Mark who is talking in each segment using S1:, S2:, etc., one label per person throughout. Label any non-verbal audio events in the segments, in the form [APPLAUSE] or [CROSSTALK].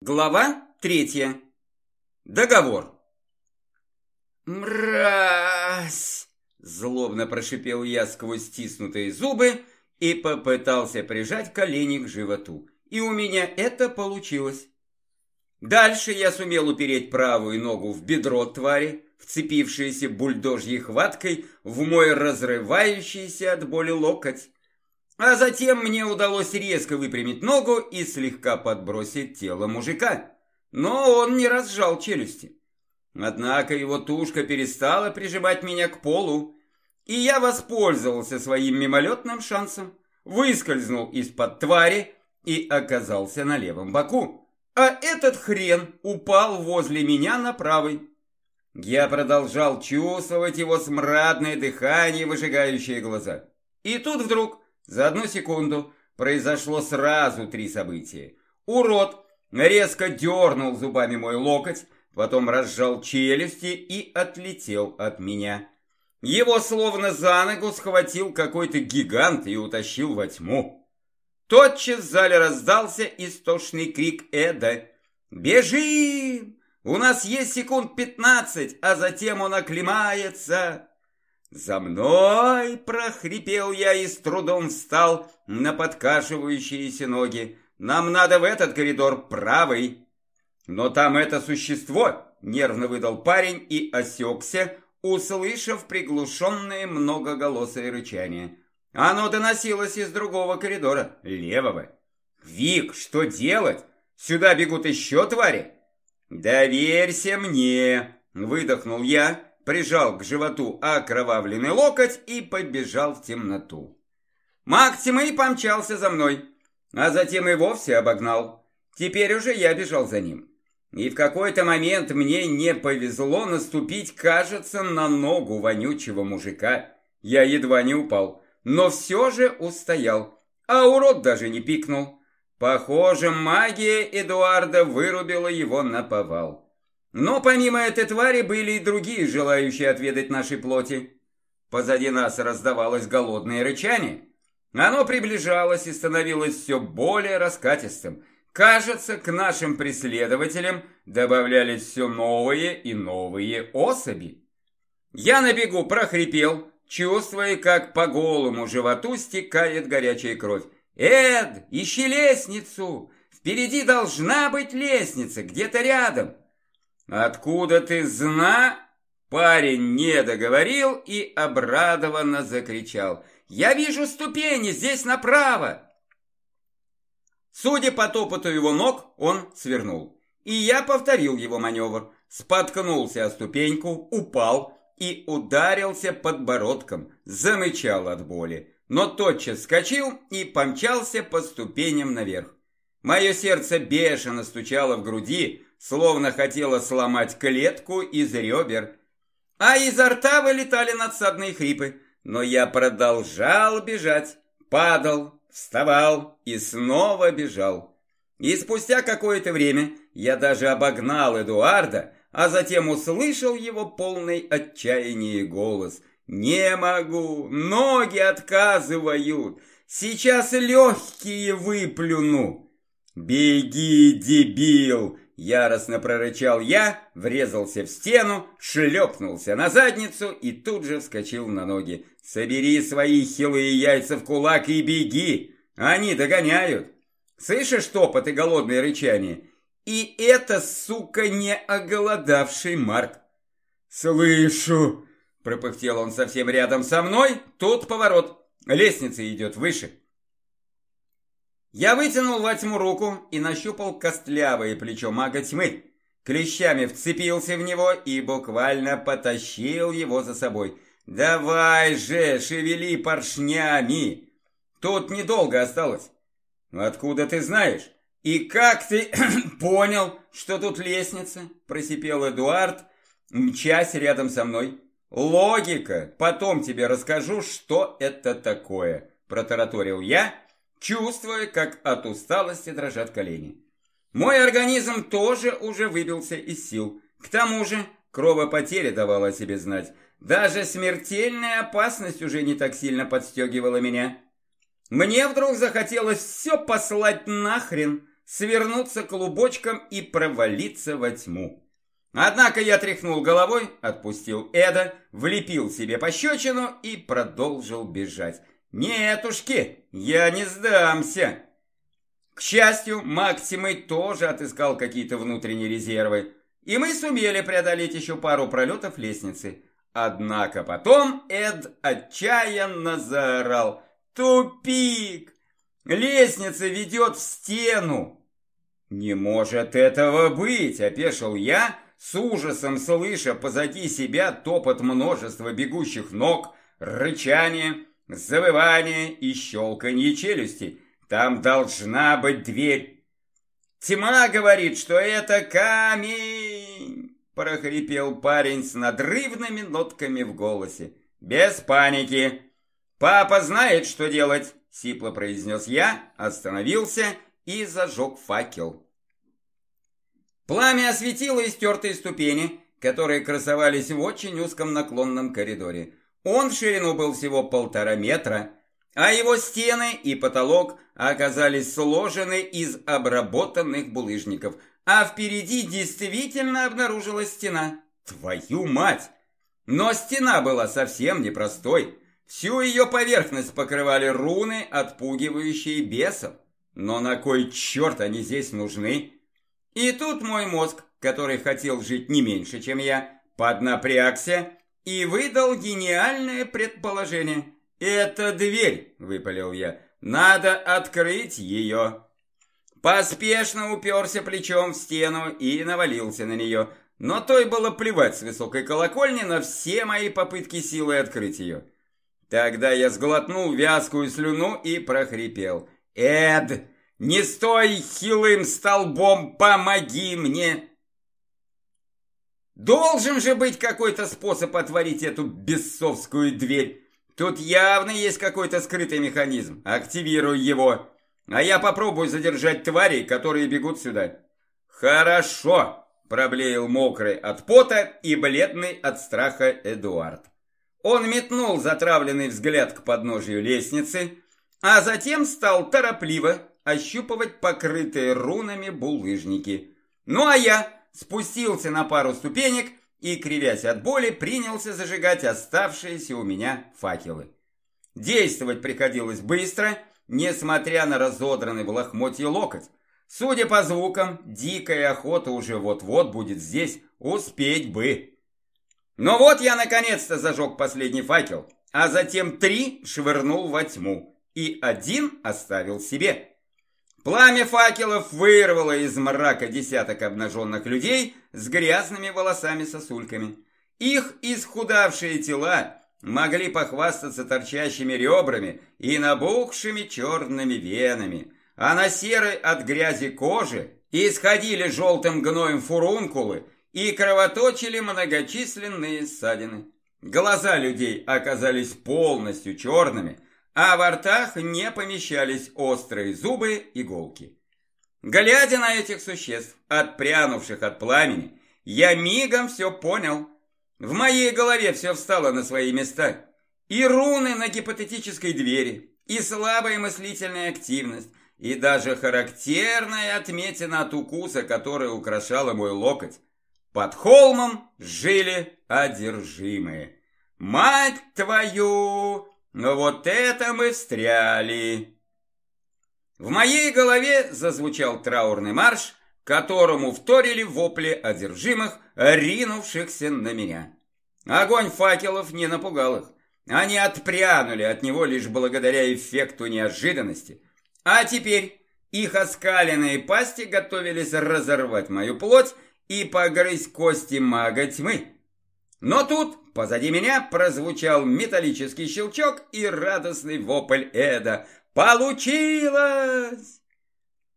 S1: Глава третья. Договор.
S2: «Мразь!» – злобно прошипел я сквозь стиснутые зубы и попытался прижать колени к животу. И у меня это получилось. Дальше я сумел упереть правую ногу в бедро твари, вцепившейся бульдожьей хваткой в мой разрывающийся от боли локоть. А затем мне удалось резко выпрямить ногу и слегка подбросить тело мужика. Но он не разжал челюсти. Однако его тушка перестала прижимать меня к полу, и я воспользовался своим мимолетным шансом, выскользнул из-под твари и оказался на левом боку. А этот хрен упал возле меня на правый. Я продолжал чувствовать его смрадное дыхание, выжигающее глаза. И тут вдруг за одну секунду произошло сразу три события. Урод резко дернул зубами мой локоть, потом разжал челюсти и отлетел от меня. Его словно за ногу схватил какой-то гигант и утащил во тьму. Тотчас в зале раздался истошный крик Эда. «Бежим! У нас есть секунд пятнадцать, а затем он оклемается!» «За мной!» – прохрипел я и с трудом встал на подкашивающиеся ноги. «Нам надо в этот коридор правый!» «Но там это существо!» – нервно выдал парень и осекся, услышав приглушенное многоголосое рычание. Оно доносилось из другого коридора, левого. «Вик, что делать? Сюда бегут еще твари?» «Доверься мне!» – выдохнул я, прижал к животу окровавленный локоть и побежал в темноту. Маг тьмы помчался за мной, а затем и вовсе обогнал. Теперь уже я бежал за ним. И в какой-то момент мне не повезло наступить, кажется, на ногу вонючего мужика. Я едва не упал, но все же устоял, а урод даже не пикнул. Похоже, магия Эдуарда вырубила его на повал. Но помимо этой твари были и другие, желающие отведать нашей плоти. Позади нас раздавалось голодное рычание. Оно приближалось и становилось все более раскатистым. Кажется, к нашим преследователям добавлялись все новые и новые особи. Я на бегу прохрипел, чувствуя, как по голому животу стекает горячая кровь. «Эд, ищи лестницу! Впереди должна быть лестница, где-то рядом!» «Откуда ты зна?» Парень не договорил и обрадованно закричал. «Я вижу ступени, здесь направо!» Судя по топоту его ног, он свернул. И я повторил его маневр. Споткнулся о ступеньку, упал и ударился подбородком, замычал от боли. Но тотчас скочил и помчался по ступеням наверх. Мое сердце бешено стучало в груди, словно хотела сломать клетку из ребер. А изо рта вылетали надсадные хрипы. Но я продолжал бежать, падал, вставал и снова бежал. И спустя какое-то время я даже обогнал Эдуарда, а затем услышал его полный отчаяния голос. «Не могу, ноги отказывают, сейчас легкие выплюну». «Беги, дебил!» Яростно прорычал я, врезался в стену, шлепнулся на задницу и тут же вскочил на ноги. «Собери свои хилые яйца в кулак и беги! Они догоняют!» Слышишь топот и голодное рычание? И это, сука, не оголодавший Марк. «Слышу!» – пропыхтел он совсем рядом со мной. Тут поворот. Лестница идет выше. Я вытянул во тьму руку и нащупал костлявое плечо мага тьмы. Клещами вцепился в него и буквально потащил его за собой. «Давай же, шевели поршнями!» Тут недолго осталось. «Откуда ты знаешь?» «И как ты [CLEARS THROAT] понял, что тут лестница?» Просипел Эдуард, мчась рядом со мной. «Логика! Потом тебе расскажу, что это такое!» Протараторил я чувствуя, как от усталости дрожат колени. Мой организм тоже уже выбился из сил. К тому же кровопотеря давала о себе знать. Даже смертельная опасность уже не так сильно подстегивала меня. Мне вдруг захотелось все послать нахрен, свернуться клубочком и провалиться во тьму. Однако я тряхнул головой, отпустил Эда, влепил себе пощечину и продолжил бежать. «Нетушки, я не сдамся!» К счастью, Максимый тоже отыскал какие-то внутренние резервы, и мы сумели преодолеть еще пару пролетов лестницы. Однако потом Эд отчаянно заорал «Тупик! Лестница ведет в стену!» «Не может этого быть!» – опешил я, с ужасом слыша позади себя топот множества бегущих ног, рычание, завывание и щелканье челюсти. Там должна быть дверь. Тьма говорит, что это камень, прохрипел парень с надрывными нотками в голосе. Без паники. Папа знает, что делать, сипло произнес я, остановился и зажег факел. Пламя осветило истертые ступени, которые красовались в очень узком наклонном коридоре. Он в ширину был всего полтора метра, а его стены и потолок оказались сложены из обработанных булыжников, а впереди действительно обнаружилась стена. Твою мать! Но стена была совсем непростой. Всю ее поверхность покрывали руны, отпугивающие бесов. Но на кой черт они здесь нужны? И тут мой мозг, который хотел жить не меньше, чем я, поднапрягся и выдал гениальное предположение. «Это дверь», — выпалил я, — «надо открыть ее». Поспешно уперся плечом в стену и навалился на нее, но той было плевать с высокой колокольни на все мои попытки силой открыть ее. Тогда я сглотнул вязкую слюну и прохрипел. «Эд, не стой хилым столбом, помоги мне!» Должен же быть какой-то способ отворить эту бесовскую дверь. Тут явно есть какой-то скрытый механизм. Активируй его. А я попробую задержать тварей, которые бегут сюда. Хорошо, проблеял мокрый от пота и бледный от страха Эдуард. Он метнул затравленный взгляд к подножию лестницы, а затем стал торопливо ощупывать покрытые рунами булыжники. Ну а я спустился на пару ступенек и, кривясь от боли, принялся зажигать оставшиеся у меня факелы. Действовать приходилось быстро, несмотря на разодранный в лохмотье локоть. Судя по звукам, дикая охота уже вот-вот будет здесь, успеть бы. Но вот я наконец-то зажег последний факел, а затем три швырнул во тьму и один оставил себе. Пламя факелов вырвало из мрака десяток обнаженных людей с грязными волосами-сосульками. Их исхудавшие тела могли похвастаться торчащими ребрами и набухшими черными венами, а на серой от грязи кожи исходили желтым гноем фурункулы и кровоточили многочисленные ссадины. Глаза людей оказались полностью черными – а во ртах не помещались острые зубы иголки. Глядя на этих существ, отпрянувших от пламени, я мигом все понял. В моей голове все встало на свои места. И руны на гипотетической двери, и слабая мыслительная активность, и даже характерная отметина от укуса, которая украшала мой локоть. Под холмом жили одержимые. «Мать твою!» Но вот это мы встряли. В моей голове зазвучал траурный марш, которому вторили вопли одержимых, ринувшихся на меня. Огонь факелов не напугал их. Они отпрянули от него лишь благодаря эффекту неожиданности. А теперь их оскаленные пасти готовились разорвать мою плоть и погрызть кости мага тьмы. Но тут позади меня прозвучал металлический щелчок и радостный вопль Эда. «Получилось!»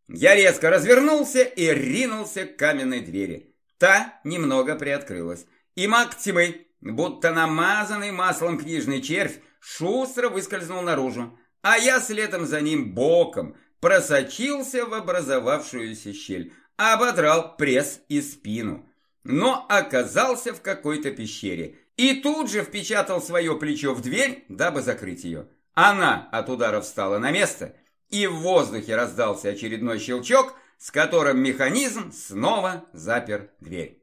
S2: Я резко развернулся и ринулся к каменной двери. Та немного приоткрылась. И маг тьмы, будто намазанный маслом книжный червь, шустро выскользнул наружу, а я следом за ним боком просочился в образовавшуюся щель, ободрал пресс и спину но оказался в какой-то пещере и тут же впечатал свое плечо в дверь, дабы закрыть ее. Она от удара встала на место, и в воздухе раздался очередной щелчок, с которым механизм снова запер дверь.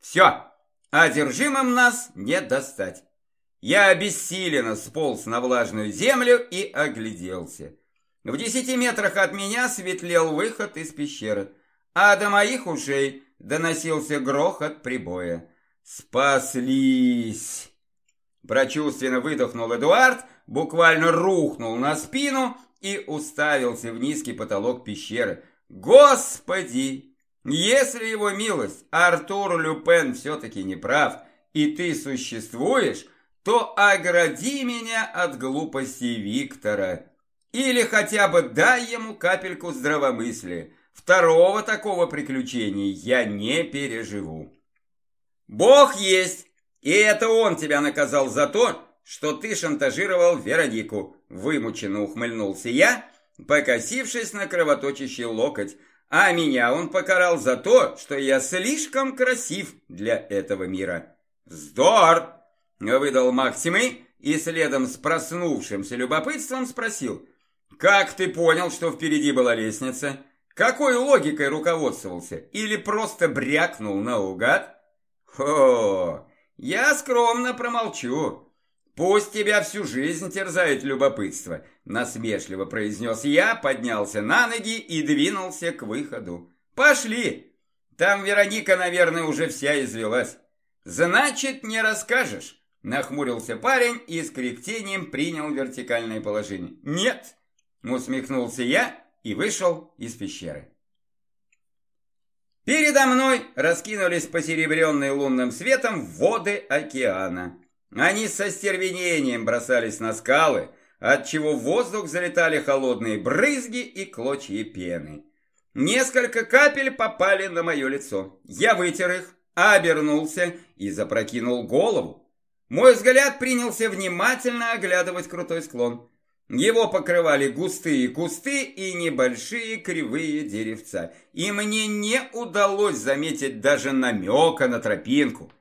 S2: Все, одержимым нас не достать. Я обессиленно сполз на влажную землю и огляделся. В десяти метрах от меня светлел выход из пещеры, а до моих ушей доносился грохот прибоя. «Спаслись!» Прочувственно выдохнул Эдуард, буквально рухнул на спину и уставился в низкий потолок пещеры. «Господи! Если его милость Артур Люпен все-таки не прав, и ты существуешь, то огради меня от глупости Виктора. Или хотя бы дай ему капельку здравомыслия. Второго такого приключения я не переживу. Бог есть, и это он тебя наказал за то, что ты шантажировал Веронику. Вымученно ухмыльнулся я, покосившись на кровоточащий локоть, а меня он покарал за то, что я слишком красив для этого мира. «Вздор!» – выдал Максимы и следом с проснувшимся любопытством спросил. «Как ты понял, что впереди была лестница? Какой логикой руководствовался? Или просто брякнул наугад?» «Хо! Я скромно промолчу. Пусть тебя всю жизнь терзает любопытство», – насмешливо произнес я, поднялся на ноги и двинулся к выходу. «Пошли! Там Вероника, наверное, уже вся извелась». «Значит, не расскажешь?» – нахмурился парень и с кряхтением принял вертикальное положение. «Нет!» – усмехнулся я и вышел из пещеры. Передо мной раскинулись посеребренные лунным светом воды океана. Они со стервенением бросались на скалы, отчего в воздух залетали холодные брызги и клочья пены. Несколько капель попали на мое лицо. Я вытер их, обернулся и запрокинул голову. Мой взгляд принялся внимательно оглядывать крутой склон. Его покрывали густые кусты и небольшие кривые деревца, и мне не удалось заметить даже намека на тропинку.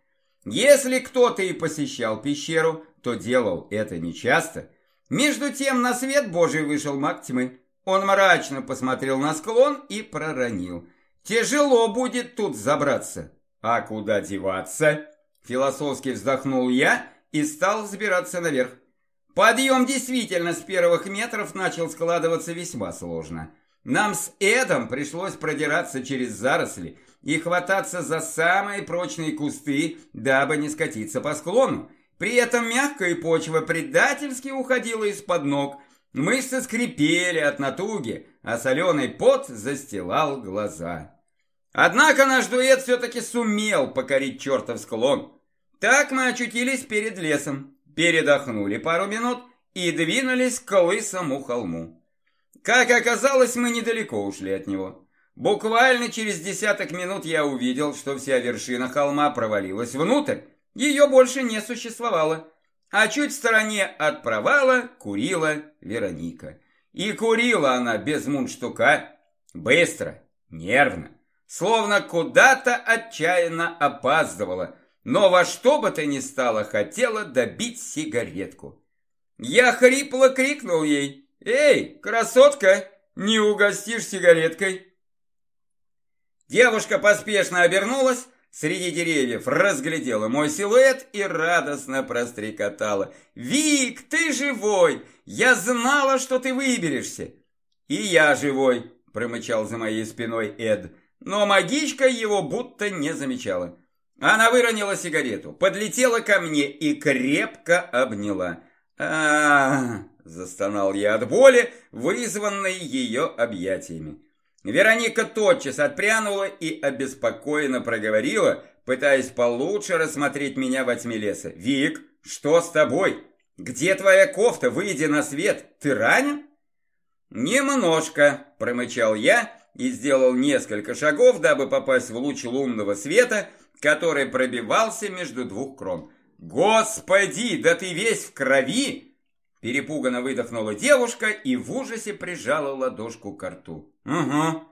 S2: Если кто-то и посещал пещеру, то делал это нечасто. Между тем на свет Божий вышел маг тьмы. Он мрачно посмотрел на склон и проронил. «Тяжело будет тут забраться». «А куда деваться?» Философски вздохнул я и стал взбираться наверх. Подъем действительно с первых метров начал складываться весьма сложно. Нам с Эдом пришлось продираться через заросли и хвататься за самые прочные кусты, дабы не скатиться по склону. При этом мягкая почва предательски уходила из-под ног, мышцы скрипели от натуги, а соленый пот застилал глаза. Однако наш дуэт все-таки сумел покорить чертов склон. Так мы очутились перед лесом передохнули пару минут и двинулись к лысому холму. Как оказалось, мы недалеко ушли от него. Буквально через десяток минут я увидел, что вся вершина холма провалилась внутрь. Ее больше не существовало. А чуть в стороне от провала курила Вероника. И курила она без мундштука, быстро, нервно, словно куда-то отчаянно опаздывала, но во что бы то ни стало хотела добить сигаретку. Я хрипло крикнул ей «Эй, красотка, не угостишь сигареткой?» Девушка поспешно обернулась, среди деревьев разглядела мой силуэт и радостно прострекотала. «Вик, ты живой! Я знала, что ты выберешься!» «И я живой!» – промычал за моей спиной Эд, но магичка его будто не замечала. Она выронила сигарету, подлетела ко мне и крепко обняла. а, застонал я от боли, вызванной ее объятиями. Вероника тотчас отпрянула и обеспокоенно проговорила, пытаясь получше рассмотреть меня во тьме леса. «Вик, что с тобой? Где твоя кофта? Выйди на свет. Ты ранен?» «Немножко», – промычал я и сделал несколько шагов, дабы попасть в луч лунного света – который пробивался между двух крон. «Господи, да ты весь в крови!» Перепуганно выдохнула девушка и в ужасе прижала ладошку к рту. «Угу.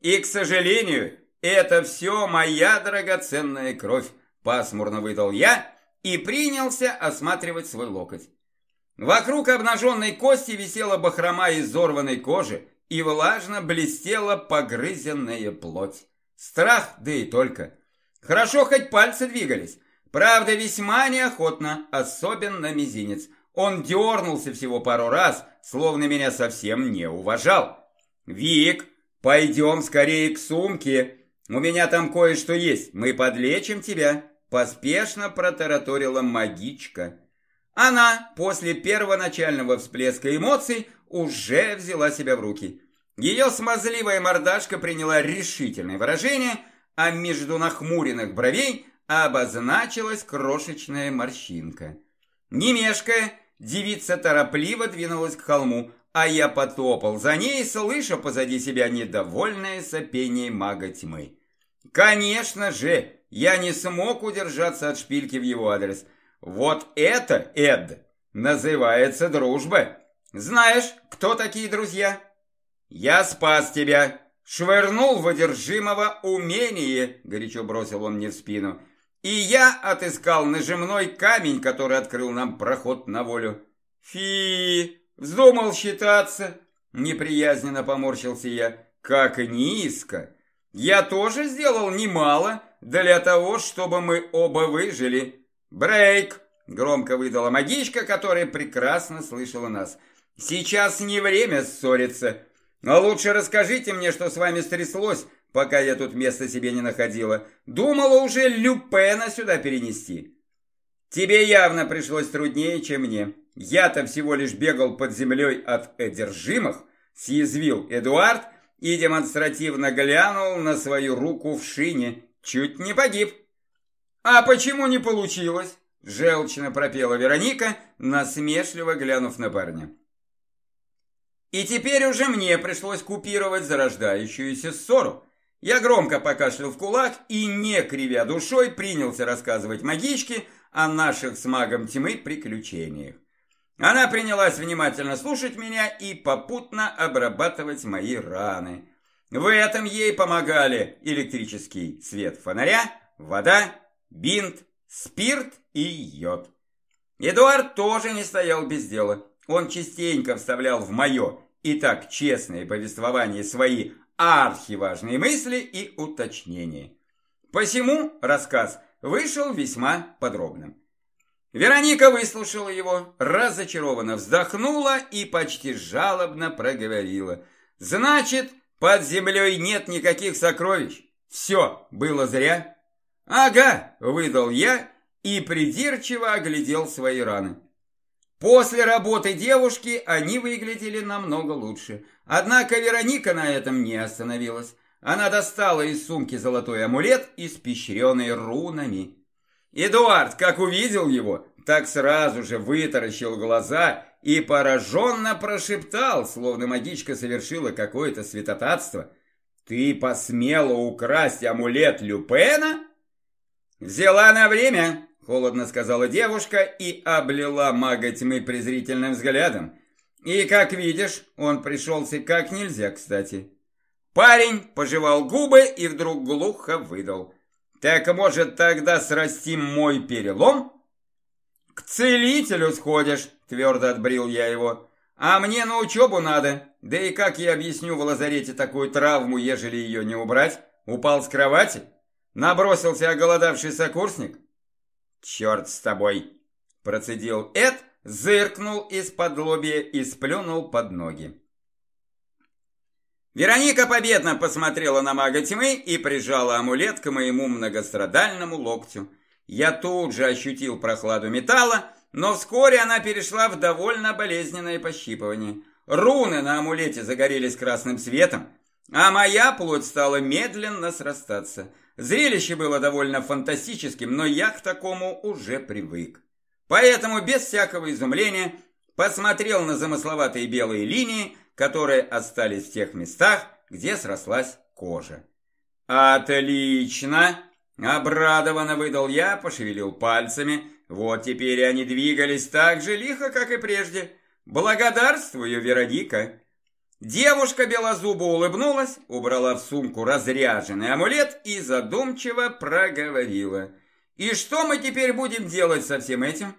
S2: И, к сожалению, это все моя драгоценная кровь», пасмурно выдал я и принялся осматривать свой локоть. Вокруг обнаженной кости висела бахрома из взорванной кожи и влажно блестела погрызенная плоть. Страх, да и только. Хорошо хоть пальцы двигались. Правда, весьма неохотно, особенно мизинец. Он дернулся всего пару раз, словно меня совсем не уважал. «Вик, пойдем скорее к сумке. У меня там кое-что есть. Мы подлечим тебя», – поспешно протараторила магичка. Она после первоначального всплеска эмоций уже взяла себя в руки. Ее смазливая мордашка приняла решительное выражение, а между нахмуренных бровей обозначилась крошечная морщинка. Не мешкая, девица торопливо двинулась к холму, а я потопал за ней, слыша позади себя недовольное сопение мага тьмы. Конечно же, я не смог удержаться от шпильки в его адрес. Вот это, Эд, называется дружба. Знаешь, кто такие друзья? Я спас тебя. Швырнул в одержимого умение, горячо бросил он мне в спину. И я отыскал нажимной камень, который открыл нам проход на волю. Фи, вздумал считаться. Неприязненно поморщился я. Как низко. Я тоже сделал немало для того, чтобы мы оба выжили. Брейк, громко выдала магичка, которая прекрасно слышала нас. Сейчас не время ссориться. Но лучше расскажите мне, что с вами стряслось, пока я тут места себе не находила. Думала уже Люпена сюда перенести. Тебе явно пришлось труднее, чем мне. Я-то всего лишь бегал под землей от одержимых, съязвил Эдуард и демонстративно глянул на свою руку в шине. Чуть не погиб. А почему не получилось? Желчно пропела Вероника, насмешливо глянув на парня. И теперь уже мне пришлось купировать зарождающуюся ссору. Я громко покашлял в кулак и, не кривя душой, принялся рассказывать магичке о наших с магом тьмы приключениях. Она принялась внимательно слушать меня и попутно обрабатывать мои раны. В этом ей помогали электрический свет фонаря, вода, бинт, спирт и йод. Эдуард тоже не стоял без дела. Он частенько вставлял в мое и так честное повествование свои архиважные мысли и уточнения. Посему рассказ вышел весьма подробным. Вероника выслушала его, разочарованно вздохнула и почти жалобно проговорила. «Значит, под землей нет никаких сокровищ? Все было зря?» «Ага», — выдал я и придирчиво оглядел свои раны. После работы девушки они выглядели намного лучше. Однако Вероника на этом не остановилась. Она достала из сумки золотой амулет, испещренный рунами. Эдуард, как увидел его, так сразу же вытаращил глаза и пораженно прошептал, словно магичка совершила какое-то святотатство. «Ты посмела украсть амулет Люпена?» «Взяла на время», Холодно сказала девушка и облила мага тьмы презрительным взглядом. И, как видишь, он пришелся как нельзя кстати. Парень пожевал губы и вдруг глухо выдал. Так может тогда срастим мой перелом? К целителю сходишь, твердо отбрил я его. А мне на учебу надо. Да и как я объясню в лазарете такую травму, ежели ее не убрать? Упал с кровати? Набросился оголодавший сокурсник? «Черт с тобой!» – процедил Эд, зыркнул из-под лобья и сплюнул под ноги. Вероника победно посмотрела на мага тьмы и прижала амулет к моему многострадальному локтю. Я тут же ощутил прохладу металла, но вскоре она перешла в довольно болезненное пощипывание. Руны на амулете загорелись красным светом, а моя плоть стала медленно срастаться – Зрелище было довольно фантастическим, но я к такому уже привык. Поэтому без всякого изумления посмотрел на замысловатые белые линии, которые остались в тех местах, где срослась кожа. «Отлично!» – обрадованно выдал я, пошевелил пальцами. Вот теперь они двигались так же лихо, как и прежде. «Благодарствую, Вероника!» Девушка белозубо улыбнулась, убрала в сумку разряженный амулет и задумчиво проговорила. «И что мы теперь будем делать со всем этим?»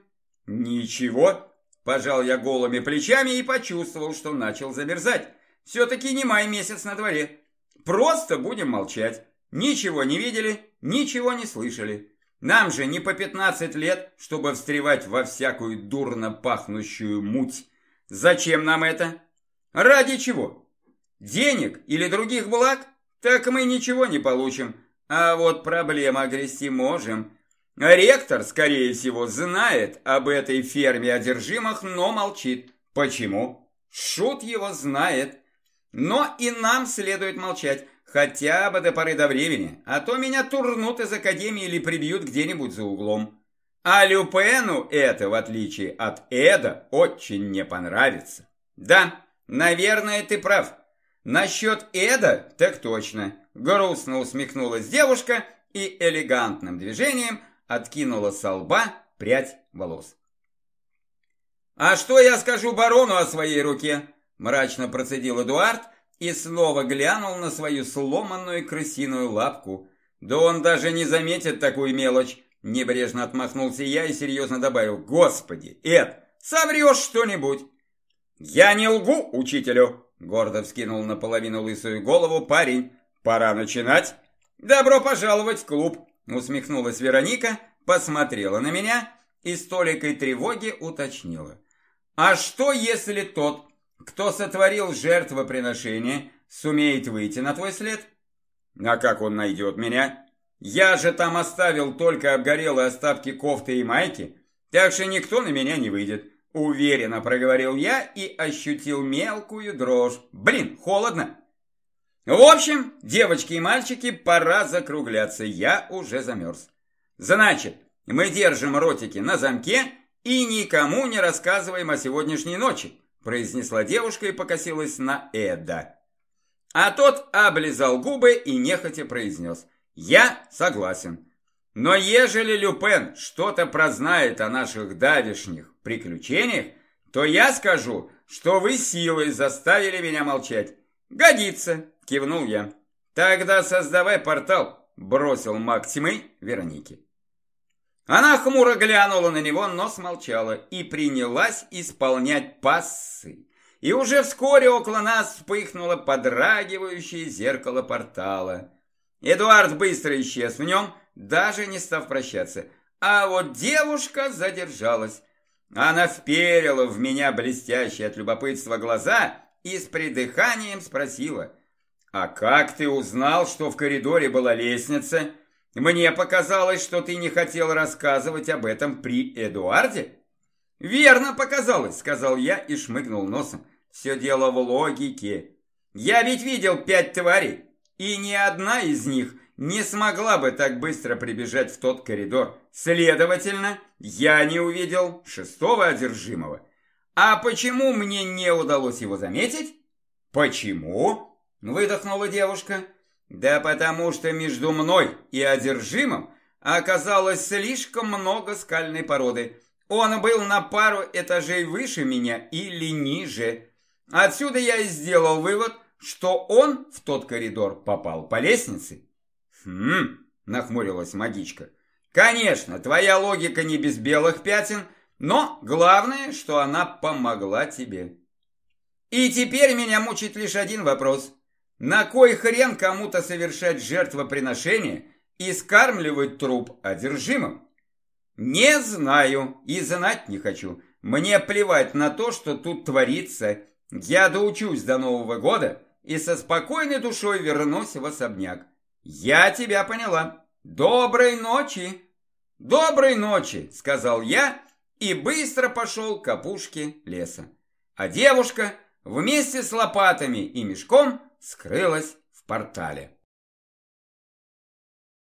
S2: «Ничего», – пожал я голыми плечами и почувствовал, что начал замерзать. Все-таки не май месяц на дворе. Просто будем молчать. Ничего не видели, ничего не слышали. Нам же не по 15 лет, чтобы встревать во всякую дурно пахнущую муть. Зачем нам это? Ради чего? Денег или других благ? Так мы ничего не получим. А вот проблема огрести можем. Ректор, скорее всего, знает об этой ферме одержимых, но молчит. Почему? Шут его знает. Но и нам следует молчать. Хотя бы до поры до времени, а то меня турнут из академии или прибьют где-нибудь за углом. А Люпену это, в отличие от Эда, очень не понравится. Да, наверное, ты прав. Насчет Эда, так точно. Грустно усмехнулась девушка и элегантным движением откинула со лба прядь волос. «А что я скажу барону о своей руке?» Мрачно процедил Эдуард, и снова глянул на свою сломанную крысиную лапку. Да он даже не заметит такую мелочь. Небрежно отмахнулся я и серьезно добавил. Господи, Эд, соврешь что-нибудь? Я не лгу учителю, гордо вскинул наполовину лысую голову парень. Пора начинать. Добро пожаловать в клуб, усмехнулась Вероника, посмотрела на меня и с толикой тревоги уточнила. А что, если тот, кто сотворил жертвоприношение, сумеет выйти на твой след? А как он найдет меня? Я же там оставил только обгорелые остатки кофты и майки, так что никто на меня не выйдет. Уверенно проговорил я и ощутил мелкую дрожь. Блин, холодно. В общем, девочки и мальчики, пора закругляться, я уже замерз. Значит, мы держим ротики на замке и никому не рассказываем о сегодняшней ночи произнесла девушка и покосилась на Эда. А тот облизал губы и нехотя произнес. «Я согласен. Но ежели Люпен что-то прознает о наших давишних приключениях, то я скажу, что вы силой заставили меня молчать. Годится!» – кивнул я. «Тогда создавай портал», – бросил Максимы Веронике. Она хмуро глянула на него, но смолчала и принялась исполнять пассы. И уже вскоре около нас вспыхнуло подрагивающее зеркало портала. Эдуард быстро исчез в нем, даже не став прощаться. А вот девушка задержалась. Она вперила в меня блестящие от любопытства глаза и с придыханием спросила, «А как ты узнал, что в коридоре была лестница?» Мне показалось, что ты не хотел рассказывать об этом при Эдуарде. Верно показалось, сказал я и шмыгнул носом. Все дело в логике. Я ведь видел пять тварей, и ни одна из них не смогла бы так быстро прибежать в тот коридор. Следовательно, я не увидел шестого одержимого. А почему мне не удалось его заметить? Почему? Выдохнула девушка. Да потому что между мной и одержимым оказалось слишком много скальной породы. Он был на пару этажей выше меня или ниже. Отсюда я и сделал вывод, что он в тот коридор попал по лестнице. Хм, нахмурилась магичка. Конечно, твоя логика не без белых пятен, но главное, что она помогла тебе. И теперь меня мучит лишь один вопрос. На кой хрен кому-то совершать жертвоприношение и скармливать труп одержимым? Не знаю и знать не хочу. Мне плевать на то, что тут творится. Я доучусь до Нового года и со спокойной душой вернусь в особняк. Я тебя поняла. Доброй ночи. Доброй ночи, сказал я и быстро пошел к опушке леса. А девушка вместе с лопатами и мешком скрылась в портале.